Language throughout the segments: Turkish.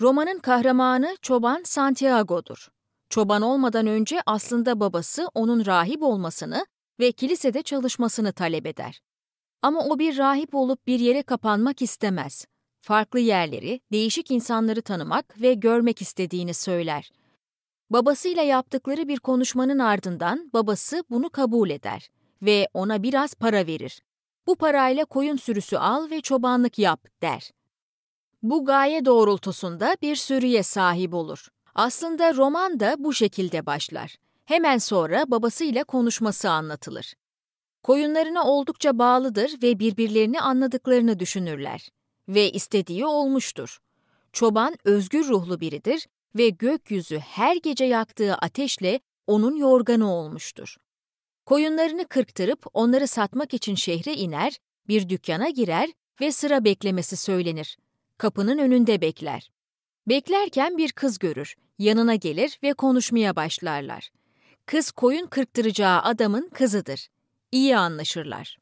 Romanın kahramanı çoban Santiago'dur. Çoban olmadan önce aslında babası onun rahip olmasını ve kilisede çalışmasını talep eder. Ama o bir rahip olup bir yere kapanmak istemez. Farklı yerleri, değişik insanları tanımak ve görmek istediğini söyler. Babasıyla yaptıkları bir konuşmanın ardından babası bunu kabul eder ve ona biraz para verir. Bu parayla koyun sürüsü al ve çobanlık yap der. Bu gaye doğrultusunda bir sürüye sahip olur. Aslında roman da bu şekilde başlar. Hemen sonra babasıyla konuşması anlatılır. Koyunlarına oldukça bağlıdır ve birbirlerini anladıklarını düşünürler. Ve istediği olmuştur. Çoban özgür ruhlu biridir ve gökyüzü her gece yaktığı ateşle onun yorganı olmuştur. Koyunlarını kırktırıp onları satmak için şehre iner, bir dükkana girer ve sıra beklemesi söylenir. Kapının önünde bekler. Beklerken bir kız görür, yanına gelir ve konuşmaya başlarlar. Kız koyun kırktıracağı adamın kızıdır. İyi anlaşırlar.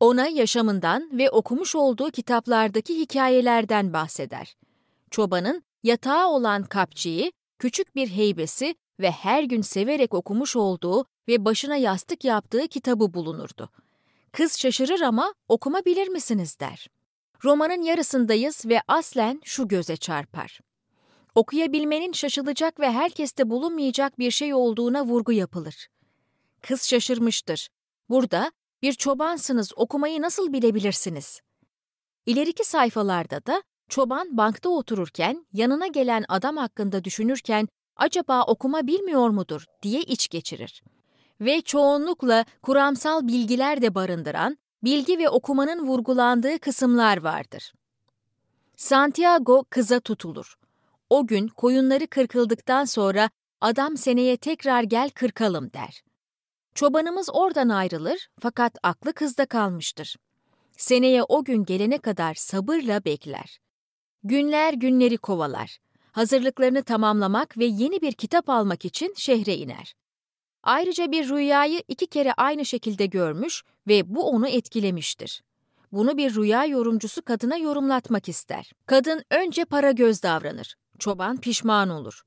Ona yaşamından ve okumuş olduğu kitaplardaki hikayelerden bahseder. Çobanın yatağı olan kapçıyı, küçük bir heybesi ve her gün severek okumuş olduğu ve başına yastık yaptığı kitabı bulunurdu. Kız şaşırır ama okuma bilir misiniz der. Romanın yarısındayız ve aslen şu göze çarpar. Okuyabilmenin şaşılacak ve herkeste bulunmayacak bir şey olduğuna vurgu yapılır. Kız şaşırmıştır. Burada bir çobansınız okumayı nasıl bilebilirsiniz? İleriki sayfalarda da çoban bankta otururken yanına gelen adam hakkında düşünürken acaba okuma bilmiyor mudur diye iç geçirir. Ve çoğunlukla kuramsal bilgiler de barındıran bilgi ve okumanın vurgulandığı kısımlar vardır. Santiago kıza tutulur. O gün koyunları kırkıldıktan sonra adam seneye tekrar gel kırkalım der. Çobanımız oradan ayrılır fakat aklı kızda kalmıştır. Seneye o gün gelene kadar sabırla bekler. Günler günleri kovalar. Hazırlıklarını tamamlamak ve yeni bir kitap almak için şehre iner. Ayrıca bir rüyayı iki kere aynı şekilde görmüş ve bu onu etkilemiştir. Bunu bir rüya yorumcusu kadına yorumlatmak ister. Kadın önce para göz davranır. Çoban pişman olur.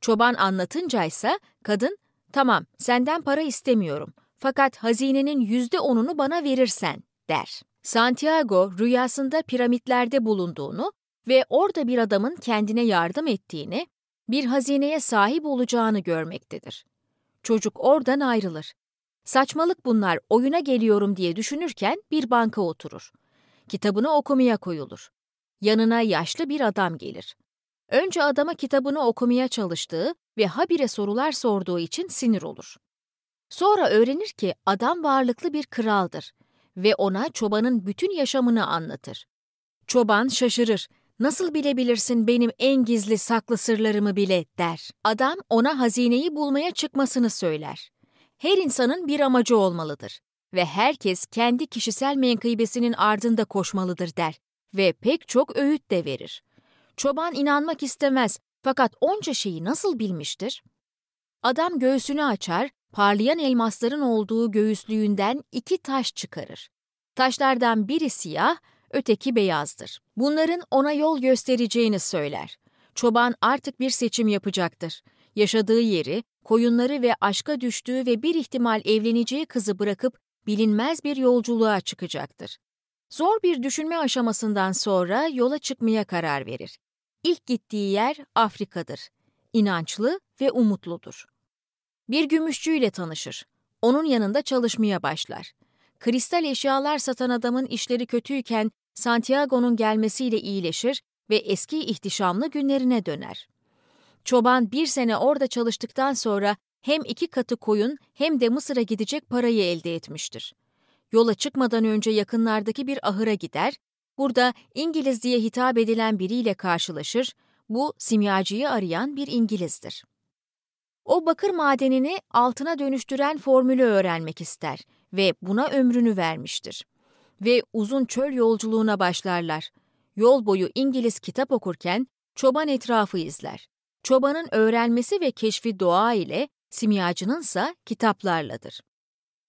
Çoban anlatınca ise kadın, tamam senden para istemiyorum fakat hazinenin yüzde onunu bana verirsen der. Santiago rüyasında piramitlerde bulunduğunu ve orada bir adamın kendine yardım ettiğini, bir hazineye sahip olacağını görmektedir. Çocuk oradan ayrılır. Saçmalık bunlar, oyuna geliyorum diye düşünürken bir banka oturur. Kitabını okumaya koyulur. Yanına yaşlı bir adam gelir. Önce adama kitabını okumaya çalıştığı ve habire sorular sorduğu için sinir olur. Sonra öğrenir ki adam varlıklı bir kraldır ve ona çobanın bütün yaşamını anlatır. Çoban şaşırır. Nasıl bilebilirsin benim en gizli saklı sırlarımı bile der. Adam ona hazineyi bulmaya çıkmasını söyler. Her insanın bir amacı olmalıdır ve herkes kendi kişisel menkıbesinin ardında koşmalıdır der ve pek çok öğüt de verir. Çoban inanmak istemez fakat onca şeyi nasıl bilmiştir? Adam göğsünü açar, parlayan elmasların olduğu göğüslüğünden iki taş çıkarır. Taşlardan biri siyah, öteki beyazdır. Bunların ona yol göstereceğini söyler. Çoban artık bir seçim yapacaktır. Yaşadığı yeri, koyunları ve aşka düştüğü ve bir ihtimal evleneceği kızı bırakıp bilinmez bir yolculuğa çıkacaktır. Zor bir düşünme aşamasından sonra yola çıkmaya karar verir. İlk gittiği yer Afrika'dır. İnançlı ve umutludur. Bir gümüşçüyle tanışır. Onun yanında çalışmaya başlar. Kristal eşyalar satan adamın işleri kötüyken Santiago'nun gelmesiyle iyileşir ve eski ihtişamlı günlerine döner. Çoban bir sene orada çalıştıktan sonra hem iki katı koyun hem de Mısır'a gidecek parayı elde etmiştir. Yola çıkmadan önce yakınlardaki bir ahıra gider, burada İngiliz diye hitap edilen biriyle karşılaşır, bu simyacıyı arayan bir İngilizdir. O bakır madenini altına dönüştüren formülü öğrenmek ister ve buna ömrünü vermiştir. Ve uzun çöl yolculuğuna başlarlar. Yol boyu İngiliz kitap okurken çoban etrafı izler. Çobanın öğrenmesi ve keşfi doğa ile, simyacınınsa kitaplarladır.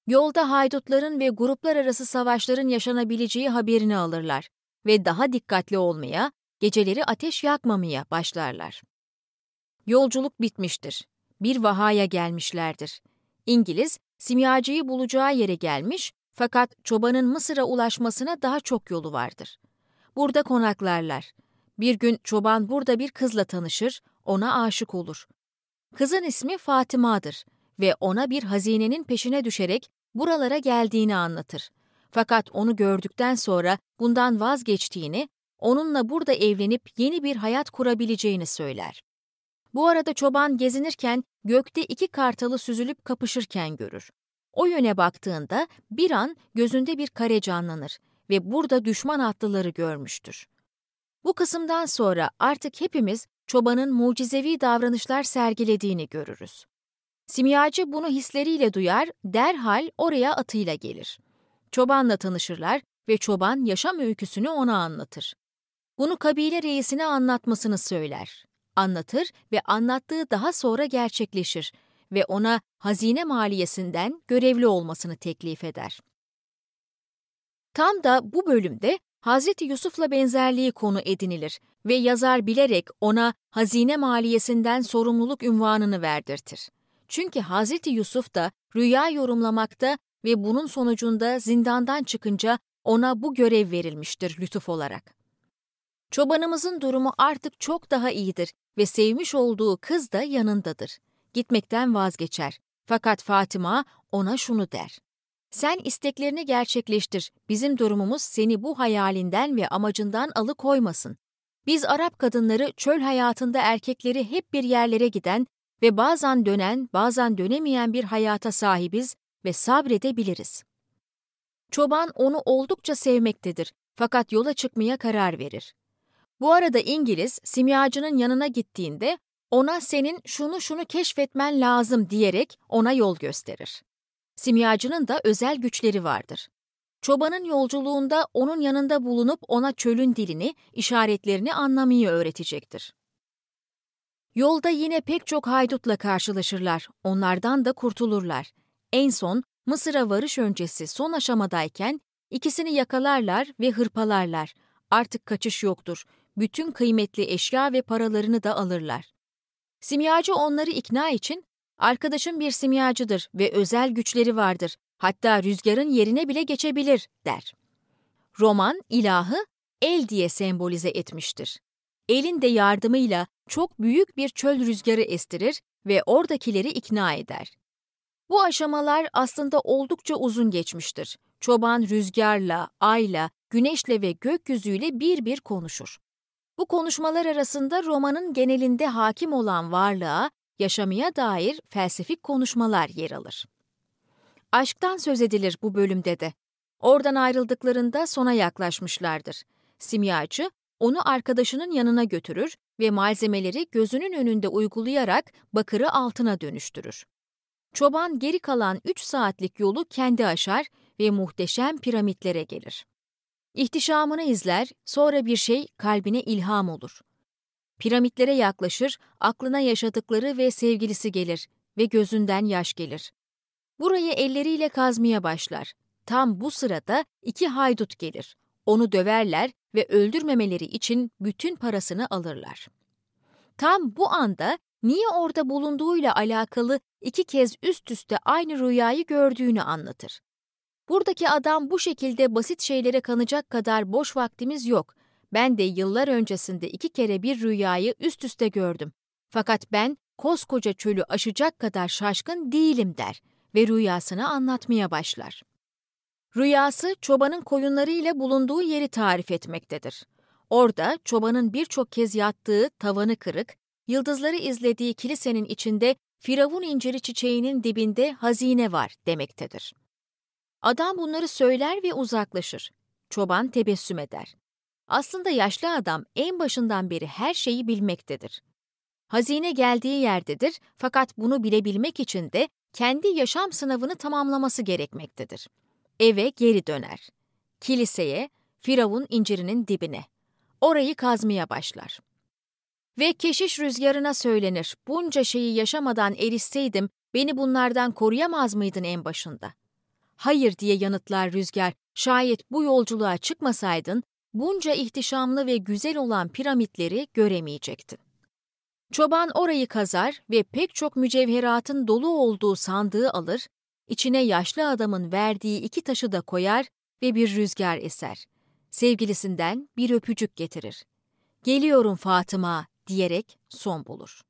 Yolda haydutların ve gruplar arası savaşların yaşanabileceği haberini alırlar ve daha dikkatli olmaya, geceleri ateş yakmamaya başlarlar. Yolculuk bitmiştir. Bir vahaya gelmişlerdir. İngiliz, simyacıyı bulacağı yere gelmiş fakat çobanın Mısır'a ulaşmasına daha çok yolu vardır. Burada konaklarlar. Bir gün çoban burada bir kızla tanışır, ona aşık olur. Kızın ismi Fatıma'dır ve ona bir hazinenin peşine düşerek buralara geldiğini anlatır. Fakat onu gördükten sonra bundan vazgeçtiğini, onunla burada evlenip yeni bir hayat kurabileceğini söyler. Bu arada çoban gezinirken gökte iki kartalı süzülüp kapışırken görür. O yöne baktığında bir an gözünde bir kare canlanır ve burada düşman atlıları görmüştür. Bu kısımdan sonra artık hepimiz çobanın mucizevi davranışlar sergilediğini görürüz. Simyacı bunu hisleriyle duyar, derhal oraya atıyla gelir. Çobanla tanışırlar ve çoban yaşam öyküsünü ona anlatır. Bunu kabile reisine anlatmasını söyler. Anlatır ve anlattığı daha sonra gerçekleşir ve ona hazine maliyesinden görevli olmasını teklif eder. Tam da bu bölümde Hazreti Yusuf'la benzerliği konu edinilir ve yazar bilerek ona hazine maliyesinden sorumluluk ünvanını verdirtir. Çünkü Hazreti Yusuf da rüya yorumlamakta ve bunun sonucunda zindandan çıkınca ona bu görev verilmiştir lütuf olarak. Çobanımızın durumu artık çok daha iyidir ve sevmiş olduğu kız da yanındadır. Gitmekten vazgeçer. Fakat Fatıma ona şunu der. Sen isteklerini gerçekleştir. Bizim durumumuz seni bu hayalinden ve amacından alıkoymasın. Biz Arap kadınları çöl hayatında erkekleri hep bir yerlere giden ve bazen dönen, bazen dönemeyen bir hayata sahibiz ve sabredebiliriz. Çoban onu oldukça sevmektedir fakat yola çıkmaya karar verir. Bu arada İngiliz, simyacının yanına gittiğinde ona senin şunu şunu keşfetmen lazım diyerek ona yol gösterir. Simyacının da özel güçleri vardır. Çobanın yolculuğunda onun yanında bulunup ona çölün dilini, işaretlerini anlamayı öğretecektir. Yolda yine pek çok haydutla karşılaşırlar, onlardan da kurtulurlar. En son Mısır'a varış öncesi son aşamadayken ikisini yakalarlar ve hırpalarlar. Artık kaçış yoktur. Bütün kıymetli eşya ve paralarını da alırlar. Simyacı onları ikna için, arkadaşım bir simyacıdır ve özel güçleri vardır. Hatta rüzgarın yerine bile geçebilir, der. Roman, ilahı el diye sembolize etmiştir. Elin de yardımıyla çok büyük bir çöl rüzgarı estirir ve oradakileri ikna eder. Bu aşamalar aslında oldukça uzun geçmiştir. Çoban rüzgarla, ayla, güneşle ve gökyüzüyle bir bir konuşur. Bu konuşmalar arasında romanın genelinde hakim olan varlığa, yaşamaya dair felsefik konuşmalar yer alır. Aşktan söz edilir bu bölümde de. Oradan ayrıldıklarında sona yaklaşmışlardır. Simyacı, onu arkadaşının yanına götürür ve malzemeleri gözünün önünde uygulayarak bakırı altına dönüştürür. Çoban geri kalan 3 saatlik yolu kendi aşar ve muhteşem piramitlere gelir. İhtişamını izler, sonra bir şey kalbine ilham olur. Piramitlere yaklaşır, aklına yaşadıkları ve sevgilisi gelir ve gözünden yaş gelir. Burayı elleriyle kazmaya başlar. Tam bu sırada iki haydut gelir. Onu döverler ve öldürmemeleri için bütün parasını alırlar. Tam bu anda niye orada bulunduğuyla alakalı iki kez üst üste aynı rüyayı gördüğünü anlatır. Buradaki adam bu şekilde basit şeylere kanacak kadar boş vaktimiz yok. Ben de yıllar öncesinde iki kere bir rüyayı üst üste gördüm. Fakat ben koskoca çölü aşacak kadar şaşkın değilim der ve rüyasını anlatmaya başlar. Rüyası çobanın koyunlarıyla bulunduğu yeri tarif etmektedir. Orada çobanın birçok kez yattığı, tavanı kırık, yıldızları izlediği kilisenin içinde Firavun inciri çiçeğinin dibinde hazine var demektedir. Adam bunları söyler ve uzaklaşır. Çoban tebessüm eder. Aslında yaşlı adam en başından beri her şeyi bilmektedir. Hazine geldiği yerdedir fakat bunu bilebilmek için de kendi yaşam sınavını tamamlaması gerekmektedir. Eve geri döner. Kiliseye, Firavun incirinin dibine. Orayı kazmaya başlar. Ve keşiş rüzgarına söylenir, bunca şeyi yaşamadan erişseydim, beni bunlardan koruyamaz mıydın en başında? Hayır diye yanıtlar rüzgar, şayet bu yolculuğa çıkmasaydın, bunca ihtişamlı ve güzel olan piramitleri göremeyecektin. Çoban orayı kazar ve pek çok mücevheratın dolu olduğu sandığı alır, içine yaşlı adamın verdiği iki taşı da koyar ve bir rüzgar eser. Sevgilisinden bir öpücük getirir. Geliyorum Fatıma diyerek son bulur.